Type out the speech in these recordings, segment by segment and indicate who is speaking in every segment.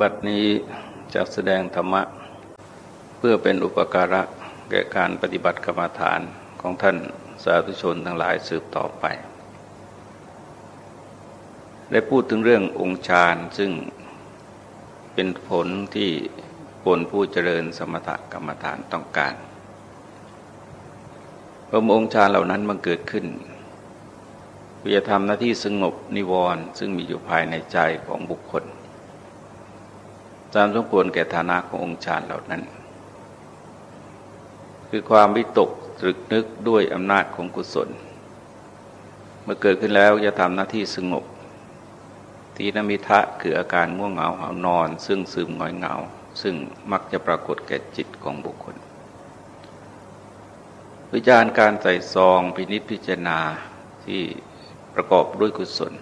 Speaker 1: บัดนี้จะแสดงธรรมะ เพื่อเป็นอุปการะแก่การปฏิบัติกรรมฐานของท่านสาธุชนทั้งหลายสืบต่อไป ได้พูดถึงเรื่ององค์ฌานซึ่งเป็นผลที่ผลผู้เจริญสมถกรรมฐานต้องการพระองค์ฌานเหล่านั้นมันเกิดขึ้นเพื่อทำหน้าที่สงบนิวรณ์ซึ่งมีอยู่ภายในใจของบุคคล ตามสมควรแก่ฐานะขององค์ฌานเหล่านั้น คือความวิตกตรึกนึกด้วยอำนาจของกุศล เมื่อเกิดขึ้นแล้วจะทำหน้าที่สงบ ทีนมิทะคืออาการง่วงเหงาหานอน ซึ่งซึมงอยเหงา ซึ่งมักจะปรากฏแก่จิตของบุคคล วิจารณ์การใส่ซองพินิษพิจารณาที่ประกอบด้วยกุศล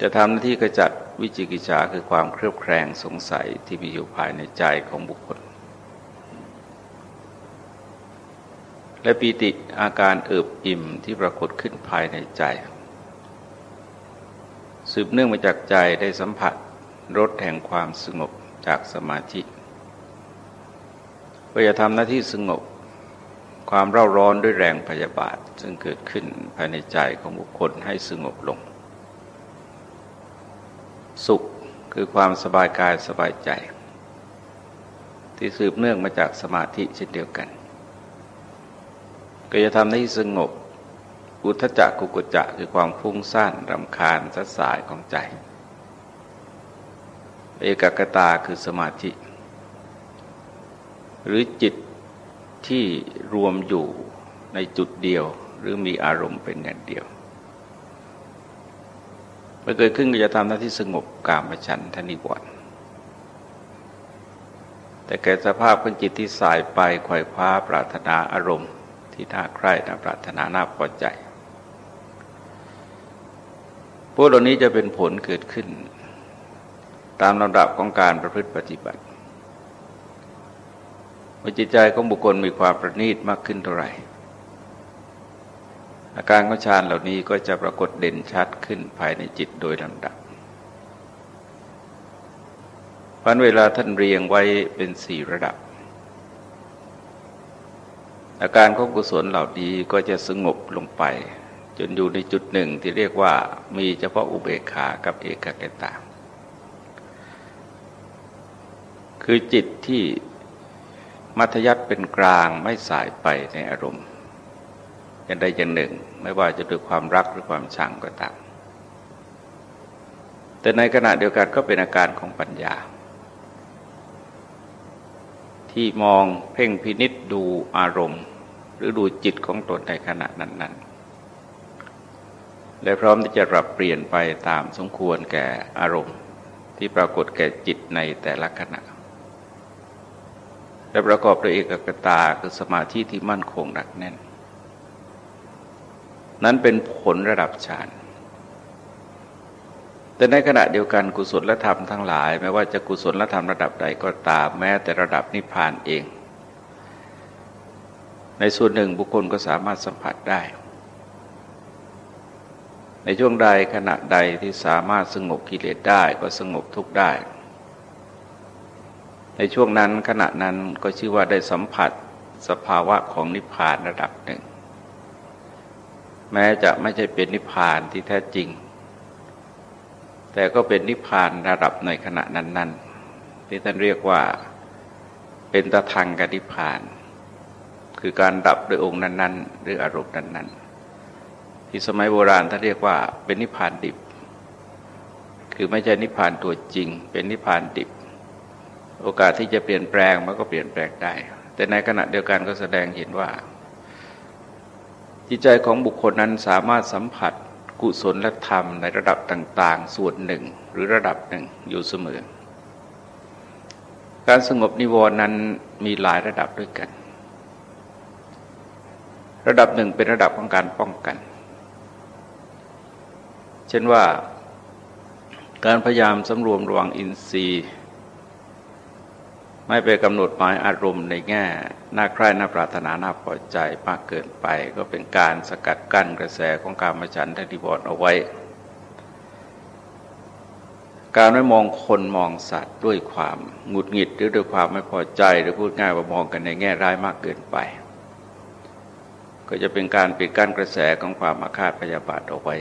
Speaker 1: จะทำหน้าที่กระจัด วิจิกิจฉาคือความเครียดแครงสงสัยที่มีอยู่ภายในใจของบุคคล และปีติอาการเอิบอิ่มที่ปรากฏขึ้นภายในใจ สืบเนื่องมาจากใจได้สัมผัสรสแห่งความสงบจากสมาธิเพื่อจะทำหน้าที่สงบความเร่าร้อนด้วยแรงพยาบาท ซึ่งเกิดขึ้นภายในใจของบุคคลให้สงบลง สุขคือความสบายกายสบายใจ ที่สืบเนื่องมาจากสมาธิเช่นเดียวกัน ก็จะทำให้สงบ อุทจักกุกุจักคือความฟุ้งซ่านรำคาญสัสายของใจ เอกกตาคือสมาธิ หรือจิตที่รวมอยู่ในจุดเดียวหรือมีอารมณ์เป็นอย่างเดียว มื่อเกิดขึ้นก็จะทำหน้าที่สงบกามฉันทนิวรณ์แต่แก่สภาพของจิตที่สายไปไขว่คว้าปรารถนาอารมณ์ที่น่าใคร่น่าปรารถนาน่าพอใจ พวกเหล่านี้จะเป็นผลเกิดขึ้น ตามลำดับของการประพฤติปฏิบัติเมื่อจิตใจของบุคคลมีความประณีตมากขึ้นเท่าไหร่ อาการของฌานเหล่านี้ก็จะปรากฏเด่นชัดขึ้นภายในจิตโดยลำดับพันเวลาท่านเรียงไว้เป็นสี่ระดับ อาการของกุศลเหล่านี้ก็จะสงบลงไป จนอยู่ในจุดหนึ่งที่เรียกว่ามีเฉพาะอุเบกขากับเอกกตาคือจิตที่มัธยัติเป็นกลางไม่สายไปในอารมณ์ อย่างใดอย่างหนึ่ง ไม่ว่าจะด้วยความรักหรือความชังก็ตาม แต่ในขณะเดียวกันก็เป็นอาการของปัญญา ที่มองเพ่งพินิษดูอารมณ์ หรือดูจิตของตนในขณะนั้น ๆและพร้อมที่จะรับเปลี่ยนไปตามสมควรแก่อารมณ์ ที่ปรากฏแก่จิตในแต่ละขณะ และประกอบด้วยเอกกตาคือสมาธิที่มั่นคงหนักแน่น นั้นเป็นผลระดับฌานแต่ในขณะเดียวกันกุศลธรรมทั้งหลาย ไม่ว่าจะกุศลธรรมระดับใดก็ตามแม้แต่ระดับนิพพานเอง ในส่วนหนึ่งบุคคลก็สามารถสัมผัสได้ ในช่วงใดขณะใดที่สามารถสงบกิเลสได้ก็สงบทุกได้ ในช่วงนั้นขณะนั้นก็ชื่อว่าได้สัมผัสสภาวะของนิพพานระดับหนึ่ง แม้จะไม่ใช่เป็นนิพพานที่แท้จริง แต่ก็เป็นนิพพานระดับในขณะนั้น ๆ ที่ท่านเรียกว่าเป็นตะทังกับนิพพาน คือการดับโดยองค์นั้น ๆ หรืออารมณ์นั้น ๆ ที่สมัยโบราณท่านเรียกว่าเป็นนิพพานดิบ คือไม่ใช่นิพพานตัวจริง เป็นนิพพานดิบ โอกาสที่จะเปลี่ยนแปลงมันก็เปลี่ยนแปลงได้ แต่ในขณะเดียวกันก็แสดงเห็นว่า จิตใจของบุคคลนั้นสามารถสัมผัสกุศลและธรรมในระดับต่าง ๆ ส่วนหนึ่งหรือระดับหนึ่งอยู่เสมอ การสงบนิวรณ์นั้นมีหลายระดับด้วยกัน ระดับหนึ่งเป็นระดับของการป้องกัน เช่นว่าการพยายามสำรวมระวังอินทรีย์ ไม่ไปกำหนดหมายอารมณ์ในแง่น่าใคร่น่าปรารถนาน่าพอใจมากเกินไป ก็เป็นการสกัดกั้นกระแสของการมฉันทนิวรณ์เอาไว้ การไม่มองคนมองสัตว์ด้วยความหงุดหงิดหรือด้วยความไม่พอใจหรือพูดง่ายว่ามองกันในแง่ร้ายมากเกินไป ก็จะเป็นการปิดกั้นกระแสของความอาฆาตพยาบาทเอาไว้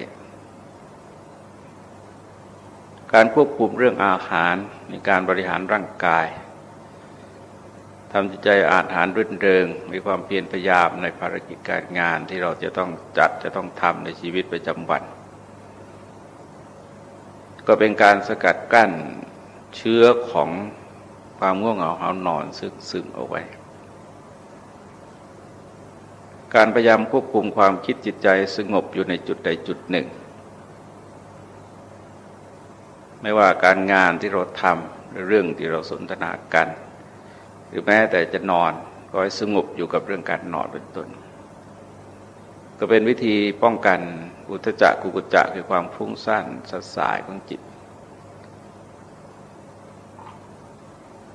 Speaker 1: การควบคุมเรื่องอาหารในการบริหารร่างกาย ทำจิตใจอาหารรื่นเริง มีความเพียรพยายามในภารกิจการงานที่เราจะต้องจัดจะต้องทำในชีวิตประจำวัน ก็เป็นการสกัดกั้นเชื้อของความง่วงเหงาหานอนซึ่งซึมเอาไว้ การพยายามควบคุมความคิดจิตใจสงบอยู่ในจุดใดจุดหนึ่ง ไม่ว่าการงานที่เราทำหรือเรื่องที่เราสนทนากัน หรือแม้แต่จะนอนก็ให้สงบอยู่กับเรื่องการนอนเป็นต้น ก็เป็นวิธีป้องกันอุทจักกุกุจักคือความฟุ้งซ่านสัสายของจิต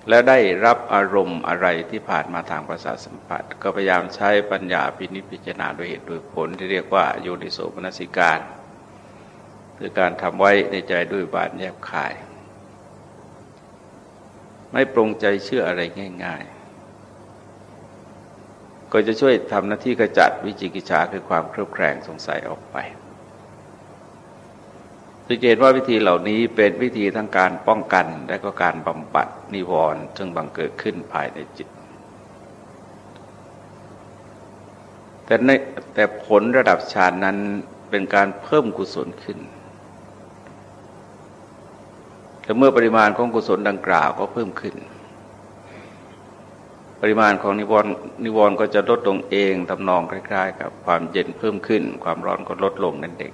Speaker 1: และได้รับอารมณ์อะไรที่ผ่านมาทางประสาทสัมผัส ก็พยายามใช้ปัญญาพินิจพิจารณาโดยเหตุโดยผลที่เรียกว่าโยนิโสมนสิการ คือการทำไว้ในใจด้วยบาทแยบคาย ไม่ปรงใจเชื่ออะไรง่าย ๆ ก็จะช่วยทำหน้าที่กระจัดวิจิกิจฉาคือความเครือบแคลงสงสัยออกไปสังเกตว่าวิธีเหล่านี้เป็นวิธีทั้งการป้องกันและก็การบำบัดนิวรณ์ซึ่งบังเกิดขึ้นภายในจิต แต่ในแต่ผลระดับฌานนั้นเป็นการเพิ่มกุศลขึ้น แต่เมื่อปริมาณของกุศลดังกล่าวก็เพิ่มขึ้น ปริมาณของนิวรณ์นิวรณ์ก็จะลดลงเองทำนองคล้ายๆ กับความเย็นเพิ่มขึ้น ความร้อนก็ลดลงนั่นเอง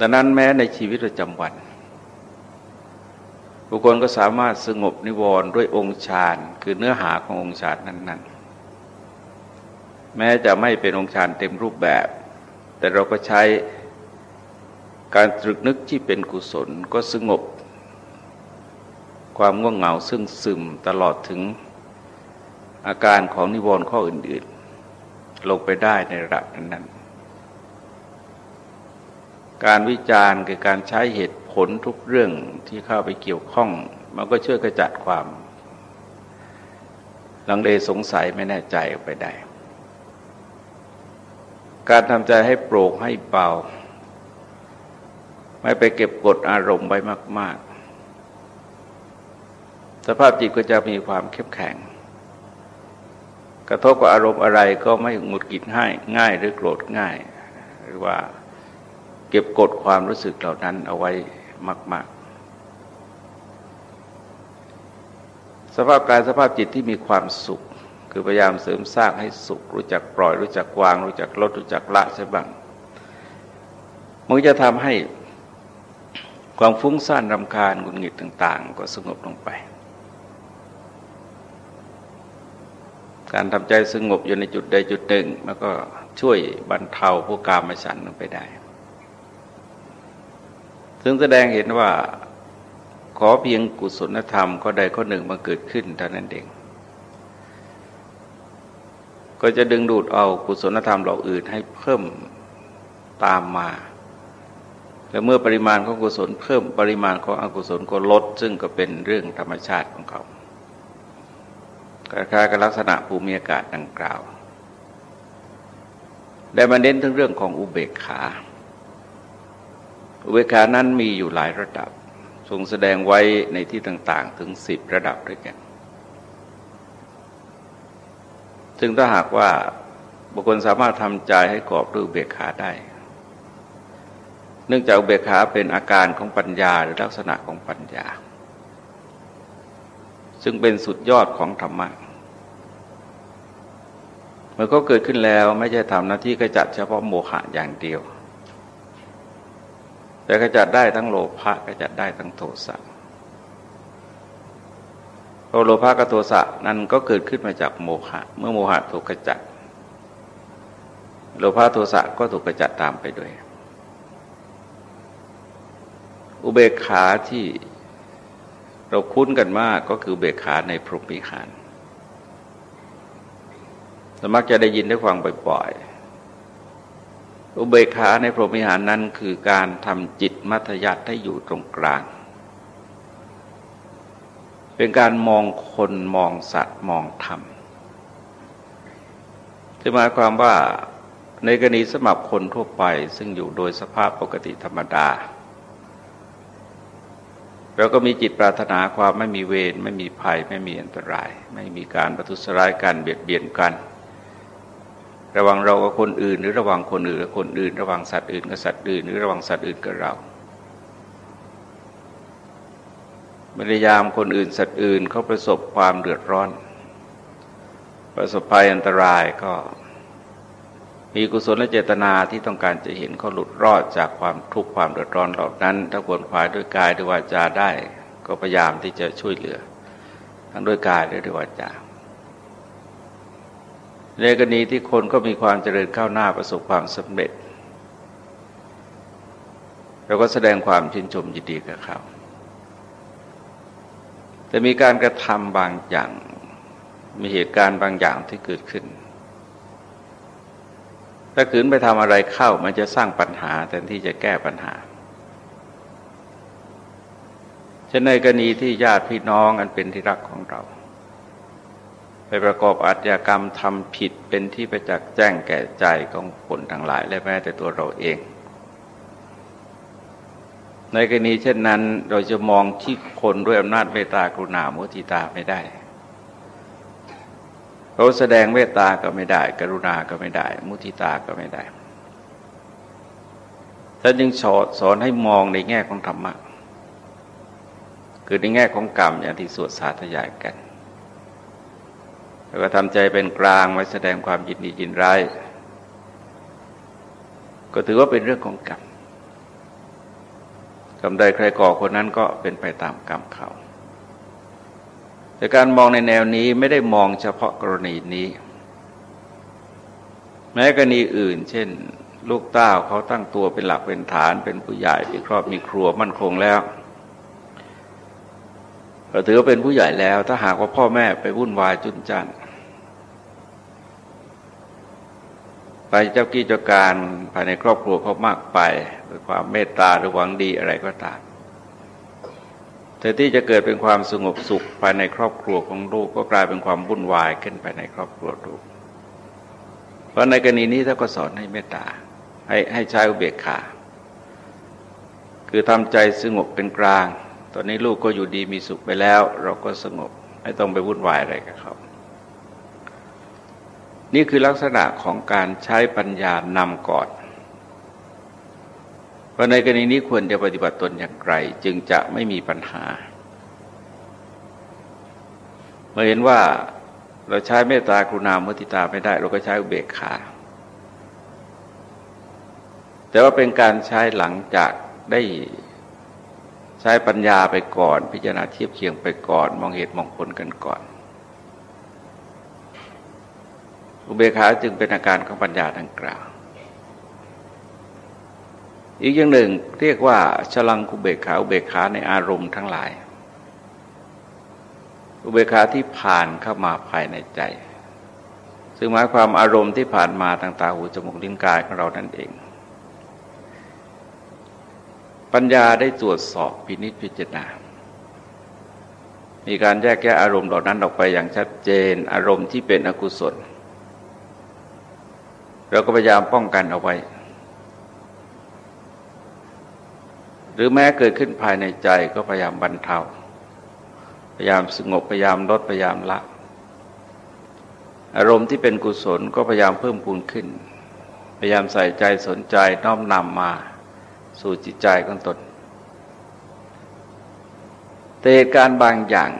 Speaker 1: ดังนั้นแม้ในชีวิตประจำวัน บุคคลก็สามารถสงบนิวรณ์ด้วยองค์ฌานคือเนื้อหาขององค์ฌานนั้น ๆ แม้จะไม่เป็นองค์ฌานเต็มรูปแบบ แต่เราก็ใช้ การตรึกนึกที่เป็นกุศลก็สงบ ความง่วงเหงาซึ่งซึมตลอดถึงอาการของนิวรณ์ข้ออื่นๆ ลงไปได้ในระดับนั้นการวิจารณ์คือการใช้เหตุผลทุกเรื่องที่เข้าไปเกี่ยวข้อง มันก็ช่วยกระจัดความลังเลสงสัยไม่แน่ใจออกไปได้ การทำใจให้โปร่งให้เบา ไม่ไปเก็บกดอารมณ์ไว้มาก ๆ สภาพจิตก็จะมีความเข้มแข็ง กระทบกับอารมณ์อะไรก็ไม่หงุดหงิดง่ายง่ายหรือโกรธง่าย หรือว่าเก็บกดความรู้สึกเหล่านั้นเอาไว้มาก ๆ สภาพกายสภาพจิตที่มีความสุข คือพยายามเสริมสร้างให้สุข รู้จักปล่อย รู้จักวาง รู้จักลดรู้จักละใช่บ้างมันจะทำให้ ความฟุ้งซ่านรำคาญหงุดหงิดต่าง ๆ ก็สงบลงไป การทำใจสงบอยู่ในจุดใดจุดหนึ่งมันก็ช่วยบรรเทาผู้กามฉันลงไปได้ ซึ่งแสดงเห็นว่าขอเพียงกุศลธรรมข้อใดข้อหนึ่งมาเกิดขึ้นเท่านั้นเอง ก็จะดึงดูดเอากุศลธรรมเหล่าอื่นให้เพิ่มตามมา และเมื่อปริมาณของกุศลเพิ่มปริมาณของอกุศลก็ลด ซึ่งก็เป็นเรื่องธรรมชาติของเขาคล้ายกับลักษณะภูมิอากาศดังกล่าวได้มาเน้นถึงเรื่องของอุเบกขา อุเบกขานั้นมีอยู่หลายระดับ ทรงแสดงไว้ในที่ต่างๆ ถึงสิบระดับด้วยกัน ซึ่งถ้าหากว่าบุคคลสามารถทำใจให้กรอบด้วยอุเบกขาได้ เนื่องจากอุเบกขาเป็นอาการของปัญญาหรือลักษณะของปัญญา ซึ่งเป็นสุดยอดของธรรมะเมื่อเขาเกิดขึ้นแล้วไม่ใช่ทำหน้าที่กระจัดเฉพาะโมหะอย่างเดียว แต่กระจัดได้ทั้งโลภะกระจัดได้ทั้งโทสะเพราะโลภะกับโทสะนั้นก็เกิดขึ้นมาจากโมหะ เมื่อโมหะถูกกระจัด โลภะโทสะก็ถูกกระจัดตามไปด้วย อุเบกขาที่เราคุ้นกันมากก็คือเบกขาในพรหมิหารสมักจะได้ยินได้ฟังบ่อยๆ อุเบกขาในพรหมิหารนั้นคือการทำจิตมัธยัติให้อยู่ตรงกลาง เป็นการมองคนมองสัตว์มองธรรมจะหมายความว่าในกรณีสมับคนทั่วไปซึ่งอยู่โดยสภาพปกติธรรมดา เราก็มีจิตปรารถนาความไม่มีเวรไม่มีภัย ไม่มีอันตราย ไม่มีการประทุษร้ายกันเบียดเบียนกัน ระหว่างเรากับคนอื่น หรือระหว่างคนอื่นกับคนอื่น ระหว่างสัตว์อื่นกับสัตว์อื่น หรือระหว่างสัตว์อื่นกับเราพยายามคนอื่นสัตว์อื่นเขาประสบความเดือดร้อน ประสบภัยอันตรายก็ มีกุศลและเจตนาที่ต้องการจะเห็นเขาหลุดรอดจากความทุกข์ความเดือดร้อนเหล่านั้น ถ้าควรควายด้วยกายด้วยวาจาได้ ก็พยายามที่จะช่วยเหลือ ทั้งด้วยกายและด้วยวาจาในกรณีที่คนก็มีความเจริญก้าวหน้าประสบความสำเร็จเราก็แสดงความชื่นชมยินดีกับเขา แต่มีการกระทำบางอย่าง มีเหตุการณ์บางอย่างที่เกิดขึ้น ถ้าขืนไปทำอะไรเข้ามันจะสร้างปัญหาแทนที่จะแก้ปัญหาเช่นในกรณีที่ญาติพี่น้องอันเป็นที่รักของเรา ไปประกอบอาชญากรรมทำผิดเป็นที่ประจักษ์แจ้งแก่ใจของคนทั้งหลายและแม้แต่ตัวเราเอง ในกรณีเช่นนั้นเราจะมองที่คนด้วยอำนาจเมตตากรุณาโมทิตาไม่ได้ เราแสดงเมตตาก็ไม่ได้ กรุณาก็ไม่ได้ มุทิตาก็ไม่ได้ท่านจึงสอนให้มองในแง่ของธรรมะคือในแง่ของกรรมอย่างที่สวดสาธยายกัน แล้วก็ทำใจเป็นกลางไว้แสดงความยินดียินร้ายก็ถือว่าเป็นเรื่องของกรรมกรรมใดใครก่อคนนั้นก็เป็นไปตามกรรมเขา แต่การมองในแนวนี้ไม่ได้มองเฉพาะกรณีนี้ แม้กรณีอื่น เช่น ลูกเต้าเขาตั้งตัวเป็นหลักเป็นฐาน เป็นผู้ใหญ่มีครอบมีครัวมั่นคงแล้วเราถือว่าเป็นผู้ใหญ่แล้ว ถ้าหากว่าพ่อแม่ไปวุ่นวายจุนจันไปเจ้ากี้เจ้าการภายในครอบครัวเขามากไปด้วยความเมตตาหรือหวังดีอะไรก็ตาม แต่ที่จะเกิดเป็นความสงบสุขภายในครอบครัวของลูกก็กลายเป็นความวุ่นวายขึ้นไปในครอบครัวลูก เพราะในกรณีนี้ท่านก็สอนให้เมตตาให้ให้ใช้อุเบกขา คือทำใจสงบเป็นกลาง ตอนนี้ลูกก็อยู่ดีมีสุขไปแล้ว เราก็สงบไม่ต้องไปวุ่นวายอะไรกับเขานี่คือลักษณะของการใช้ปัญญานำก่อน ว่าในกรณีนี้ควรจะปฏิบัติตนอย่างไร จึงจะไม่มีปัญหาเมื่อเห็นว่าเราใช้เมตตากรุณาเมติตาไม่ได้ เราก็ใช้อุเบกขาแต่ว่าเป็นการใช้หลังจากได้ใช้ปัญญาไปก่อน พิจารณาเทียบเคียงไปก่อน มองเหตุมองผลกันก่อน อุเบกขาจึงเป็นอาการของปัญญาดังกล่าว อีกอย่างหนึ่งเรียกว่าฉลังคุเบกขาอุเบกขาในอารมณ์ทั้งหลาย อุเบกขาที่ผ่านเข้ามาภายในใจ ซึ่งหมายความอารมณ์ที่ผ่านมาทางตาหูจมูกลิ้นกายของเรานั่นเอง ปัญญาได้ตรวจสอบพินิจพิจารณามีการแยกแยะอารมณ์เหล่านั้นออกไปอย่างชัดเจน อารมณ์ที่เป็นอกุศล เราก็พยายามป้องกันเอาไว้ หรือแม้เกิดขึ้นภายในใจก็พยายามบรรเทา พยายามสงบพยายามลดพยายามละ อารมณ์ที่เป็นกุศลก็พยายามเพิ่มพูนขึ้น พยายามใส่ใจสนใจน้อมนำมาสู่จิตใจของตนแต่เหตุการณ์บางอย่าง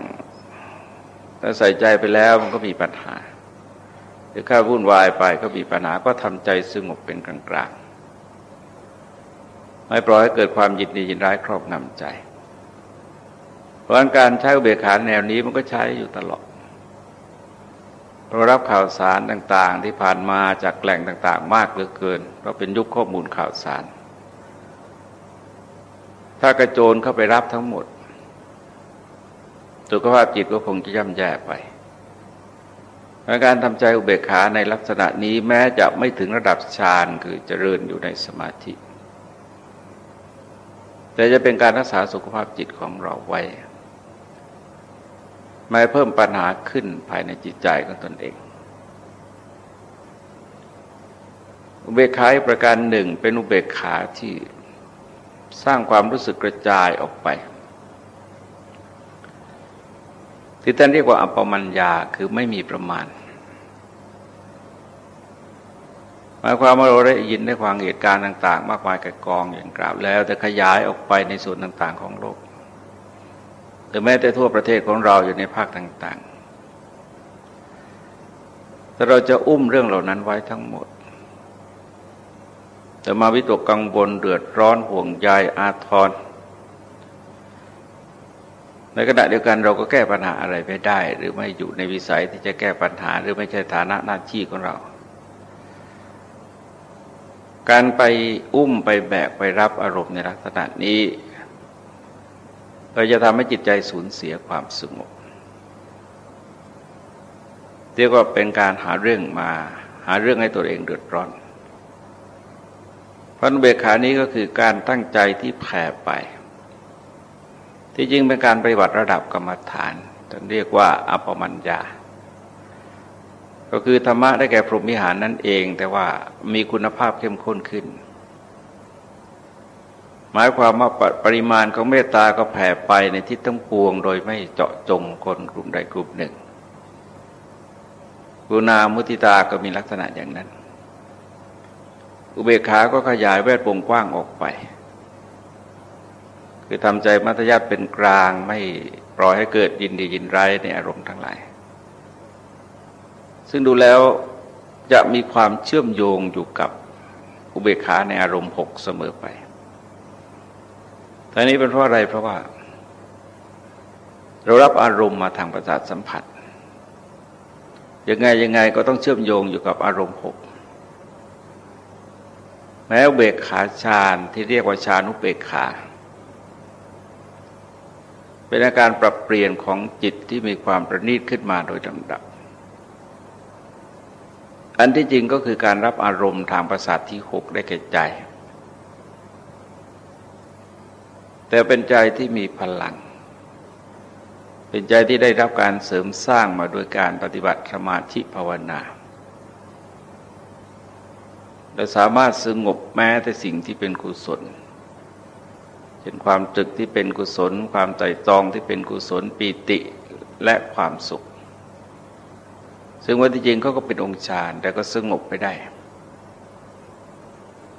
Speaker 1: ถ้าใส่ใจไปแล้วมันก็มีปัญหาหรือข้าวุ่นวายไปก็มีปัญหาก็ทำใจสงบเป็นกลางๆ ไม่ปล่อยให้เกิดความยินดียินร้ายครอบงำใจ เพราะการใช้อุเบกขาแนวนี้มันก็ใช้อยู่ตลอดเรารับข่าวสารต่างๆ ที่ผ่านมาจากแหล่งต่างๆ มากเหลือเกิน เราเป็นยุคข้อมูลข่าวสาร ถ้ากระโจนเข้าไปรับทั้งหมดสุขภาพจิตก็คงจะย่ำแย่ไปการทำใจอุเบกขาในลักษณะนี้แม้จะไม่ถึงระดับฌานคือเจริญอยู่ในสมาธิ แต่จะเป็นการรักษาสุขภาพจิตของเราไว้ ไม่เพิ่มปัญหาขึ้นภายในจิตใจของตนเองอุเบกขาประการหนึ่งเป็นอุเบกขาที่สร้างความรู้สึกกระจายออกไป ที่ท่านเรียกว่าอัปปมัญญาคือไม่มีประมาณห มายความว่าเราได้ยินได้ฟังเหตุการณ์ต่าง ๆ มากมายกับกองอย่างกล่าวแล้ว แต่ขยายออกไปในส่วนต่างๆ ของโลกหรือแม้แต่ทั่วประเทศของเราอยู่ในภาคต่างๆ แต่เราจะอุ้มเรื่องเหล่านั้นไว้ทั้งหมด แต่มาวิตกกังวลเดือดร้อนห่วงใยอาทรในขณะเดียวกันเราก็แก้ปัญหาอะไรไม่ได้ หรือไม่อยู่ในวิสัยที่จะแก้ปัญหาหรือไม่ใช่ฐานะหน้าที่ของเรา การไปอุ้มไปแบกไปรับอารมณ์ในลักษณะนี้ เราจะทำให้จิตใจสูญเสียความสงบเรียกว่าเป็นการหาเรื่องมาหาเรื่องให้ตัวเองเดือดร้อนพันเบขานี้ก็คือการตั้งใจที่แผ่ไป ที่จริงเป็นการปฏิบัติระดับกรรมฐานท่านเรียกว่าอัปมัญญา ก็คือธรรมะได้แก่พรหมิหารนั่นเอง แต่ว่ามีคุณภาพเข้มข้นขึ้น หมายความว่าปริมาณของเมตตาก็แผ่ไปในทิศทั้งปวง โดยไม่เจาะจงคนกลุ่มใดกลุ่มหนึ่งกุณามุติตาก็มีลักษณะอย่างนั้น อุเบกขาก็ขยายแวดวงกว้างออกไป คือทำใจมัธยัติเป็นกลางไม่ปล่อยให้เกิดยินดียินร้ายในอารมณ์ทั้งหลาย ซึ่งดูแล้วจะมีความเชื่อมโยงอยู่กับอุเบกขาในอารมณ์หกเสมอไปแต่นี้เป็นเพราะอะไรเพราะว่า เรารับอารมณ์มาทางประสาทสัมผัส ยังไงยังไงก็ต้องเชื่อมโยงอยู่กับอารมณ์หกแม้เบกขาฌานที่เรียกว่าฌานุเบกขา เป็นอาการปรับเปลี่ยนของจิตที่มีความประณีตขึ้นมาโดยลำดับ อันที่จริงก็คือการรับอารมณ์ทางประสาทที่หกได้แก่ใจ แต่เป็นใจที่มีพลัง เป็นใจที่ได้รับการเสริมสร้างมาโดยการปฏิบัติสมาธิภาวนาและสามารถสงบแม้แต่สิ่งที่เป็นกุศลเช่นความตรึกที่เป็นกุศล ความใจจองที่เป็นกุศลปีติและความสุข ซึ่งว่าที่จริงเขาก็เป็นองค์ฌานแต่ก็สงบไม่ได้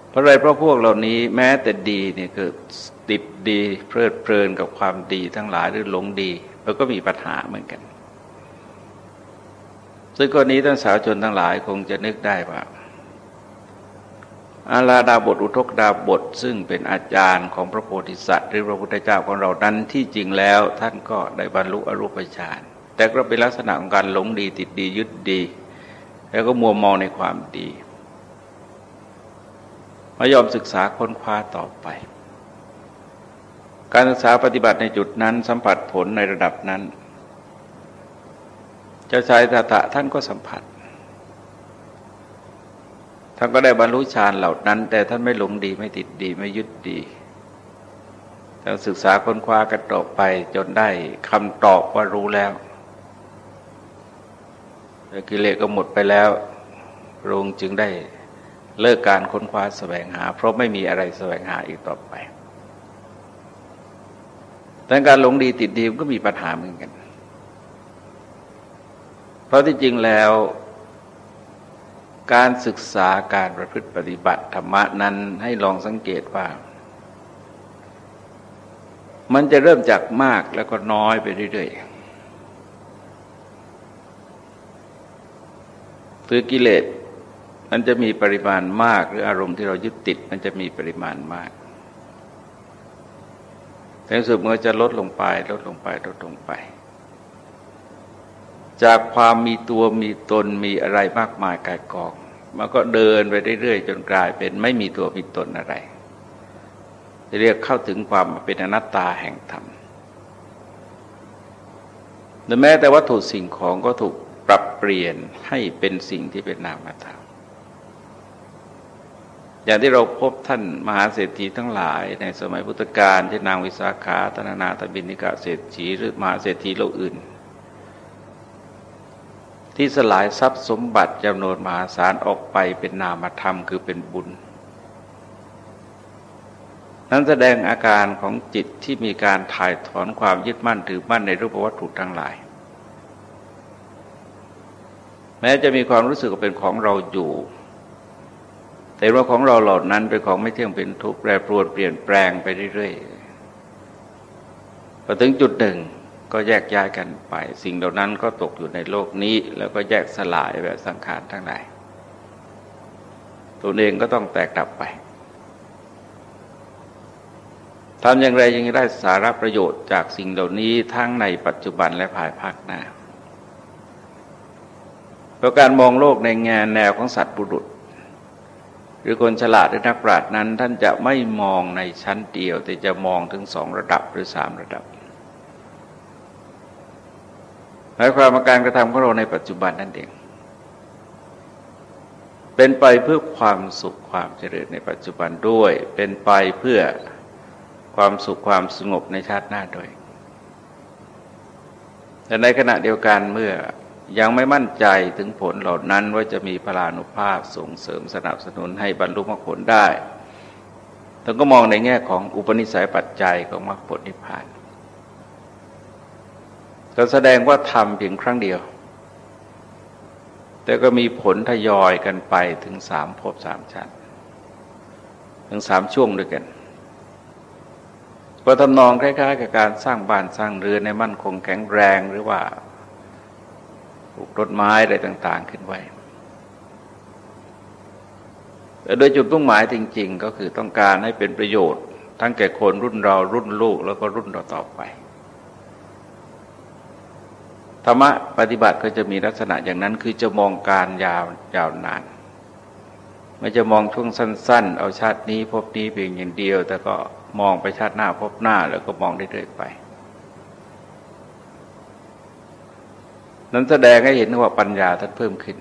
Speaker 1: เพราะอะไรเพราะพวกเหล่านี้แม้แต่ดีเนี่ยคือติดดีเพลิดเพลินกับความดีทั้งหลายหรือหลงดีแล้วก็มีปัญหาเหมือนกัน ซึ่งกรณีท่านสาวชนทั้งหลายคงจะนึกได้ว่าอาลาดาบทอุทกดาบทซึ่งเป็นอาจารย์ของพระโพธิสัตว์ หรือพระพุทธเจ้าของเรานั้นที่จริงแล้วท่านก็ได้บรรลุอรูปฌาน แต่ก็เป็นลักษณะของการหลงดีติดดียึดดี แล้วก็มัวมองในความดีมายอมศึกษาค้นคว้าต่อไป การศึกษาปฏิบัติในจุดนั้นสัมผัสผลในระดับนั้น เจ้าชายตาตะท่านก็สัมผัส ท่านก็ได้บรรลุฌานเหล่านั้น แต่ท่านไม่หลงดีไม่ติดดีไม่ยึดดีแต่ศึกษาค้นคว้ากันต่อไปจนได้คำตอบว่ารู้แล้ว กิเลสก็หมดไปแล้วพระองค์จึงได้เลิกการค้นคว้าแสวงหา เพราะไม่มีอะไรแสวงหาอีกต่อไปแต่การหลงดีติดดีมันก็มีปัญหาเหมือนกัน เพราะที่จริงแล้ว การศึกษาการประพฤติปฏิบัติธรรมะนั้นให้ลองสังเกตว่า มันจะเริ่มจากมากแล้วก็น้อยไปเรื่อยๆ คือกิเลสมันจะมีปริมาณมาก หรืออารมณ์ที่เรายึดติด มันจะมีปริมาณมากแต่สุดมันก็จะลดลงไป ลดลงไป ลดลงไป จากความมีตัวมีตนมีอะไรมากมายกายกอง มันก็เดินไปเรื่อยๆจนกลายเป็นไม่มีตัวมีตนอะไรจะเรียกเข้าถึงความเป็นอนัตตาแห่งธรรมแต่แม้แต่วัตถุสิ่งของก็ถูก ปรับเปลี่ยนให้เป็นสิ่งที่เป็นนามธรรมอย่างที่เราพบท่านมหาเศรษฐีทั้งหลาย ในสมัยพุทธกาลที่นางวิสาขาธนานาตบินิกาเศรษฐีหรือมหาเศรษฐีโลกอื่น ที่สลายทรัพย์สมบัติจำนวนมหาศาลออกไปเป็นนามธรรมคือเป็นบุญ นั้นแสดงอาการของจิตที่มีการถ่ายถอนความยึดมั่นถือมั่นในรูปวัตถุทั้งหลาย แม้จะมีความรู้สึกเป็นของเราอยู่ แต่ว่าของเราเหล่านั้นเป็นของไม่เที่ยงเป็นทุกข์แปรปรวนเปลี่ยนแปลงไปเรื่อยๆพอถึงจุดหนึ่งก็แยกย้ายกันไป สิ่งเหล่านั้นก็ตกอยู่ในโลกนี้ แล้วก็แยกสลายแบบสังขารทั้งหลายตัวเองก็ต้องแตกดับไปทำอย่างไรยังได้สาระประโยชน์จากสิ่งเหล่านี้ทั้งในปัจจุบันและภายภาคหน้า ราะการมองโลกในงานแนวของสัตว์บุรุษ หรือคนฉลาดหรือนักปราชญ์นั้น ท่านจะไม่มองในชั้นเดียว แต่จะมองถึงสองระดับหรือสามระดับหมายความว่าการกระทำของเราในปัจจุบันนั่นเอง เป็นไปเพื่อความสุขความเจริญในปัจจุบันด้วย เป็นไปเพื่อความสุขความสงบในชาติหน้าด้วยแต่ในขณะเดียวกันเมื่อ ยังไม่มั่นใจถึงผลเหล่านั้นว่าจะมีพลานุภาพส่งเสริมสนับสนุนให้บรรลุมรรคผลได้ท่านก็มองในแง่ของอุปนิสัยปัจจัยของมรรคผลนิพพานก็แสดงว่าทำเพียงครั้งเดียว แต่ก็มีผลทยอยกันไปถึงสามภพสามชั้นถึงสามช่วงด้วยกันก็ทำนองคล้ายๆ กับการสร้างบ้านสร้างเรือนในมั่นคงแข็งแรงหรือว่า ปลูกต้นไม้อะไรต่าง ๆ ขึ้นไว้แต่โดยจุดมุ่งหมายจริง ๆ ก็คือต้องการให้เป็นประโยชน์ ทั้งแก่คนรุ่นเรารุ่นลูกแล้วก็รุ่นเราต่อไปธรรมะปฏิบัติก็จะมีลักษณะอย่างนั้นคือจะมองการยาวยาวนานไม่จะมองช่วงสั้น ๆ เอาชาตินี้พบนี้เพียงอย่างเดียว แต่ก็มองไปชาติหน้าพบหน้าแล้วก็มองเรื่อยๆไป นั้นแสดงให้เห็นว่าปัญญาท่านเพิ่มขึ้น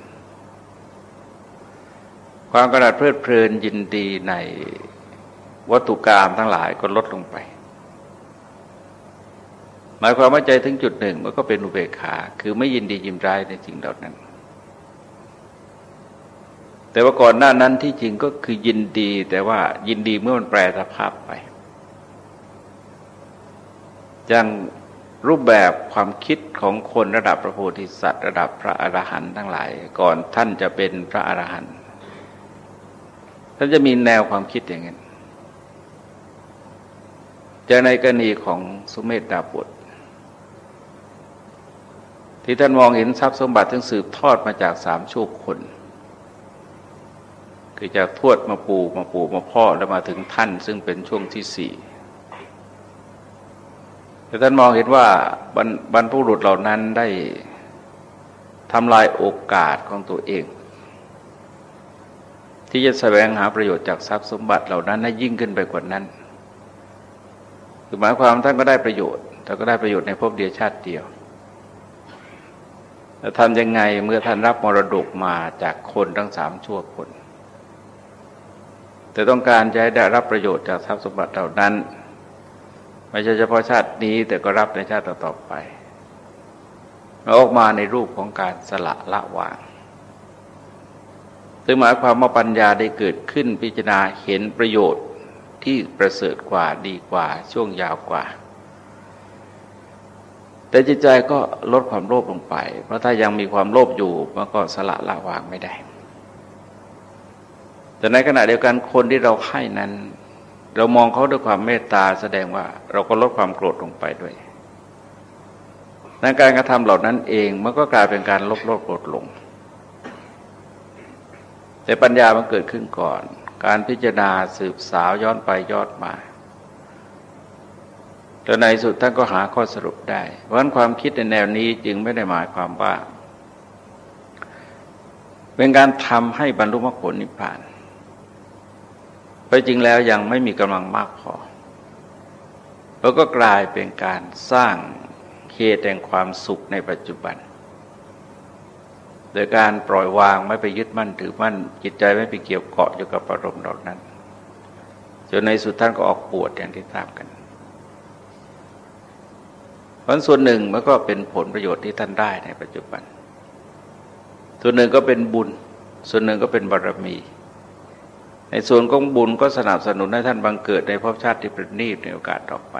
Speaker 1: ความกระดัดเพลิดเพลินยินดีในวัตถุกรรมทั้งหลายก็ลดลงไป หมายความว่าใจถึงจุดหนึ่งมันก็เป็นอุเบกขา คือไม่ยินดียินร้ายในสิ่งเหล่านั้น แต่ว่าก่อนหน้านั้นที่จริงก็คือยินดี แต่ว่ายินดีเมื่อมันแปรสภาพไปอย่าง รูปแบบความคิดของคนระดับพระโพธิสัตว์ ระดับพระอรหันต์ทั้งหลาย ก่อนท่านจะเป็นพระอรหันต์ท่านจะมีแนวความคิดอย่างนี้จากในกรณีของสุเมธดาบทที่ท่านมองเห็นทรัพย์สมบัติทั้งสืบทอดมาจากสามโชคคน คือจากทวดมาปู่มาปู่มาพ่อแล้วมาถึงท่าน ซึ่งเป็นช่วงที่สี่ แต่ท่านมองเห็นว่าบรรบรรพุรุษเหล่านั้นได้ทำลายโอกาสของตัวเอง ที่จะแสวงหาประโยชน์จากทรัพย์สมบัติเหล่านั้นให้ยิ่งขึ้นไปกว่านั้นคือหมายความท่านก็ได้ประโยชน์แต่ก็ได้ประโยชน์ในภพเดียวชาติเดียวแต่ทำยังไงเมื่อท่านรับมรดกมาจากคนทั้งสามชั่วคน แต่ต้องการจะได้รับประโยชน์จากทรัพย์สมบัติเหล่านั้น ไม่ใช่เฉพาะชาตินี้ แต่ก็รับในชาติต่อไปออกมาในรูปของการสละละวางซึ่งหมายความว่าปัญญาได้เกิดขึ้นพิจารณาเห็นประโยชน์ที่ประเสริฐกว่าดีกว่าช่วงยาวกว่า แต่จิตใจก็ลดความโลภลงไป เพราะถ้ายังมีความโลภอยู่มันก็สละละวางไม่ได้ แต่ในขณะเดียวกันคนที่เราให้นั้น เรามองเขาด้วยความเมตตาแสดงว่าเราก็ลดความโกรธลงไปด้วยในการกระทำเหล่านั้นเองมันก็กลายเป็นการลดลดโกรธลง แต่ปัญญามันเกิดขึ้นก่อน การพิจารณาสืบสาวย้อนไปย้อนมาจนในสุดท่านก็หาข้อสรุปได้ เพราะนั้นความคิดในแนวนี้จึงไม่ได้หมายความว่า เป็นการทำให้บรรลุมรรคผลนิพพาน ราะจริงแล้วยังไม่มีกำลังมากพอแล้วก็กลายเป็นการสร้างเขตแห่งความสุขในปัจจุบัน โดยการปล่อยวางไม่ไปยึดมั่นถือมั่นจิตใจไม่ไปเกี่ยวเกาะอยู่กับอารมณ์เหล่านั้นจนในสุดท่านก็ออกปวดอย่างที่ทราบกันผลส่วนหนึ่งมันก็เป็นผลประโยชน์ที่ท่านได้ในปัจจุบัน ส่วนหนึ่งก็เป็นบุญ ส่วนหนึ่งก็เป็นบารรมี ในส่วนของบุญก็สนับสนุนให้ท่านบังเกิดในภพชาติที่ประณีตในโอกาสต่อไป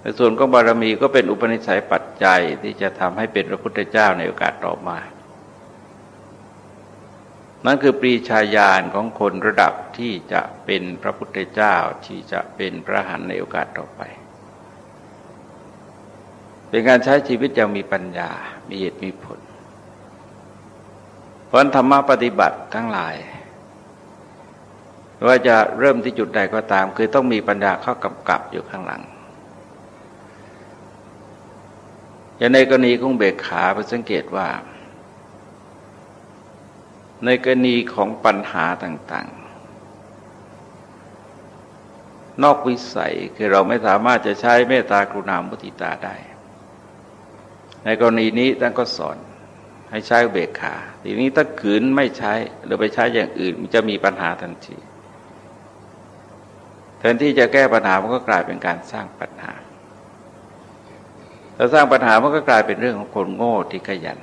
Speaker 1: ในส่วนของบารมีก็เป็นอุปนิสัยปัจจัยที่จะทำให้เป็นพระพุทธเจ้าในโอกาสต่อมา นั่นคือปรีชาญาณของคนระดับที่จะเป็นพระพุทธเจ้าที่จะเป็นพระหันในโอกาสต่อไป เป็นการใช้ชีวิตอย่างมีปัญญา มีเหตุมีผล เพราะธรรมะปฏิบัติทั้งหลาย ว่าจะเริ่มที่จุดใดก็ตาม คือต้องมีปัญญาเข้ากำกับอยู่ข้างหลัง อย่างในกรณีของเบกขาไปสังเกตว่า ในกรณีของปัญหาต่างๆ นอกวิสัยคือเราไม่สามารถจะใช้เมตตากรุณามุติตาได้ ในกรณีนี้ท่านก็สอนให้ใช้เบกขา ทีนี้ถ้าขืนไม่ใช้หรือไปใช้อย่างอื่นมันจะมีปัญหาทันที ทนที่จะแก้ปัญหามันก็กลายเป็นการสร้างปัญหาถ้าสร้างปัญหามันก็กลายเป็นเรื่องของคนโง่ที่ขยัน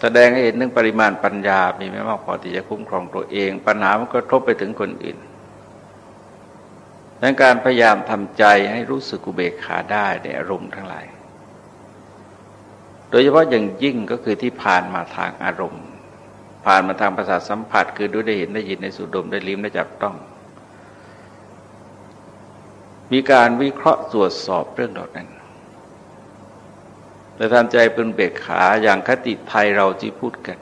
Speaker 1: แสดงให้เห็นถึงปริมาณปัญญา มีไม่มากพอที่จะคุ้มครองตัวเอง ปัญหามันก็ทบไปถึงคนอื่นดังการพยายามทำใจให้รู้สึกอุเบกขาได้ในอารมณ์ทั้งหลาย โดยเฉพาะอย่างยิ่งก็คือที่ผ่านมาทางอารมณ์ ผ่านมาทางประสาทสัมผัส คือดูได้เห็นได้ยินในสุดมได้ลิ้มได้จับต้อง มีการวิเคราะห์ตรวจสอบเรื่องเหล่านั้นแต่ทำใจเป็นเบกขาอย่างคติไทยเราที่พูดกัน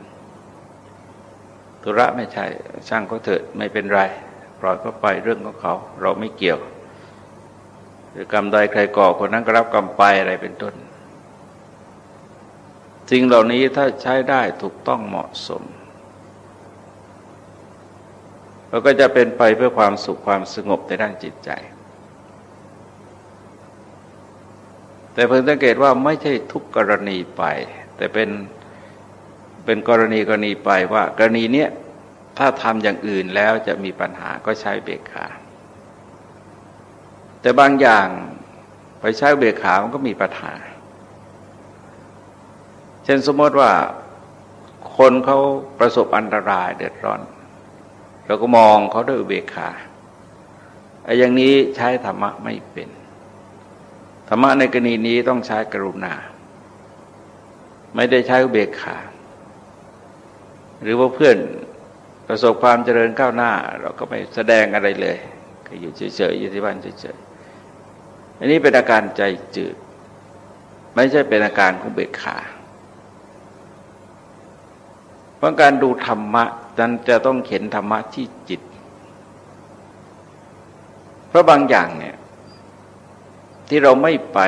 Speaker 1: ธุระไม่ใช่ช่างก็เถิดไม่เป็นไร ปล่อยเขาไปเรื่องของเขา เราไม่เกี่ยว หรือกรรมใดใครก่อคนนั้นก็รับกรรมไปอะไรเป็นต้นสิ่งเหล่านี้ถ้าใช้ได้ถูกต้องเหมาะสมเราก็จะเป็นไปเพื่อความสุขความสงบในด้านจิตใจ แต่เพิ่งสังเกตว่าไม่ใช่ทุกกรณีไป แต่เป็นเป็นกรณีกรณีไปว่า กรณีเนี้ยถ้าทำอย่างอื่นแล้วจะมีปัญหาก็ใช้เบกขาแต่บางอย่างไปใช้เบกขามันก็มีปัญหา เช่นสมมติว่าคนเขาประสบอันตรายเดือดร้อน เราก็มองเขาด้วยเบกขาไอ้อย่างนี้ใช้ธรรมะไม่เป็น รรมะในกรณีนี้ต้องใช้กรุณา ไม่ได้ใช้อุเบกขา หรือว่าเพื่อนประสบความเจริญก้าวหน้า เราก็ไม่แสดงอะไรเลย ก็อยู่เฉยๆอยู่ที่บ้านเฉยๆอันนี้เป็นอาการใจจืด ไม่ใช่เป็นอาการของเบกขาเพราะการดูธรรมะนั้นจะต้องเข็นธรรมะที่จิต เพราะบางอย่างเนี่ย ที่เราไม่ไป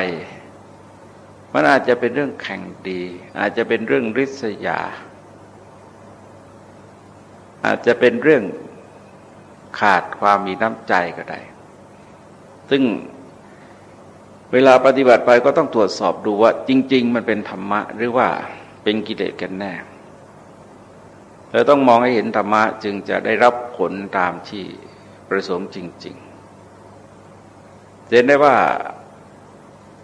Speaker 1: มันอาจจะเป็นเรื่องแข่งดี อาจจะเป็นเรื่องริษยา อาจจะเป็นเรื่องขาดความมีน้ำใจก็ได้ ซึ่งเวลาปฏิบัติไปก็ต้องตรวจสอบดูว่า จริง ๆ มันเป็นธรรมะหรือว่าเป็นกิเลสกันแน่เราต้องมองให้เห็นธรรมะจึงจะได้รับผลตามที่ประสงค์จริง ๆ เห็นได้ว่า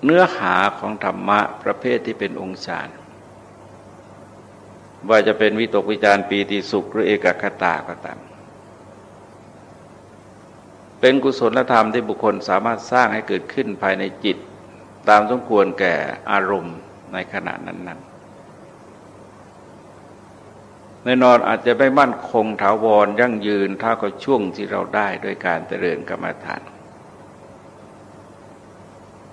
Speaker 1: เนื้อหาของธรรมะประเภทที่เป็นองค์ฌานว่าจะเป็นวิตกวิจารปีติสุขหรือเอกคตาก็ตามเป็นกุศลธรรมที่บุคคลสามารถสร้างให้เกิดขึ้นภายในจิต ตามสมควรแก่อารมณ์ในขณะนั้นๆแน่นอนอาจจะไม่มั่นคงถาวรยั่งยืนเท่ากับช่วงที่เราได้ด้วยการเจริญกรรมฐาน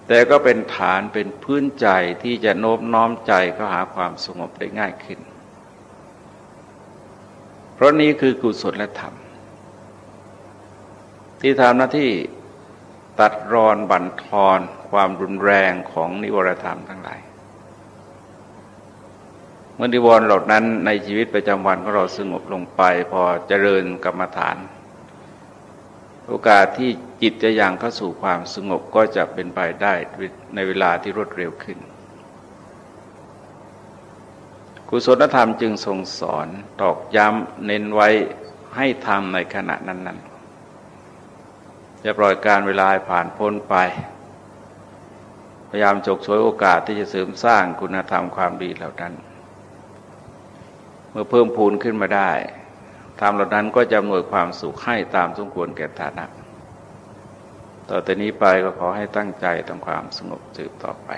Speaker 1: แต่ก็เป็นฐานเป็นพื้นใจที่จะโน้มน้อมใจเข้าหาความสงบได้ง่ายขึ้น เพราะนี้คือกุศลธรรม ที่ทำหน้าที่ตัดรอนบั่นทอนความรุนแรงของนิวรธรรมทั้งหลายเมื่อนิวรณ์เหล่านั้นในชีวิตประจำวันของเราสงบลงไปพอเจริญกรรมฐาน โอกาสที่จิตจะยังเข้าสู่ความสงบก็จะเป็นไปได้ในเวลาที่รวดเร็วขึ้น กุศลธรรมจึงทรงสอนตอกย้ำเน้นไว้ให้ทำในขณะนั้นๆจะปล่อยการเวลาผ่านพ้นไป พยายามจกช่วยโอกาสที่จะเสริมสร้างคุณธรรมความดีเหล่านั้น เมื่อเพิ่มพูนขึ้นมาได้ ธรรมเหล่านั้นก็จะหน่วยความสุขให้ตามสมควรแก่ฐานะ ต่อแต่นี้ไปก็ขอให้ตั้งใจทำความสงบสืบต่อไป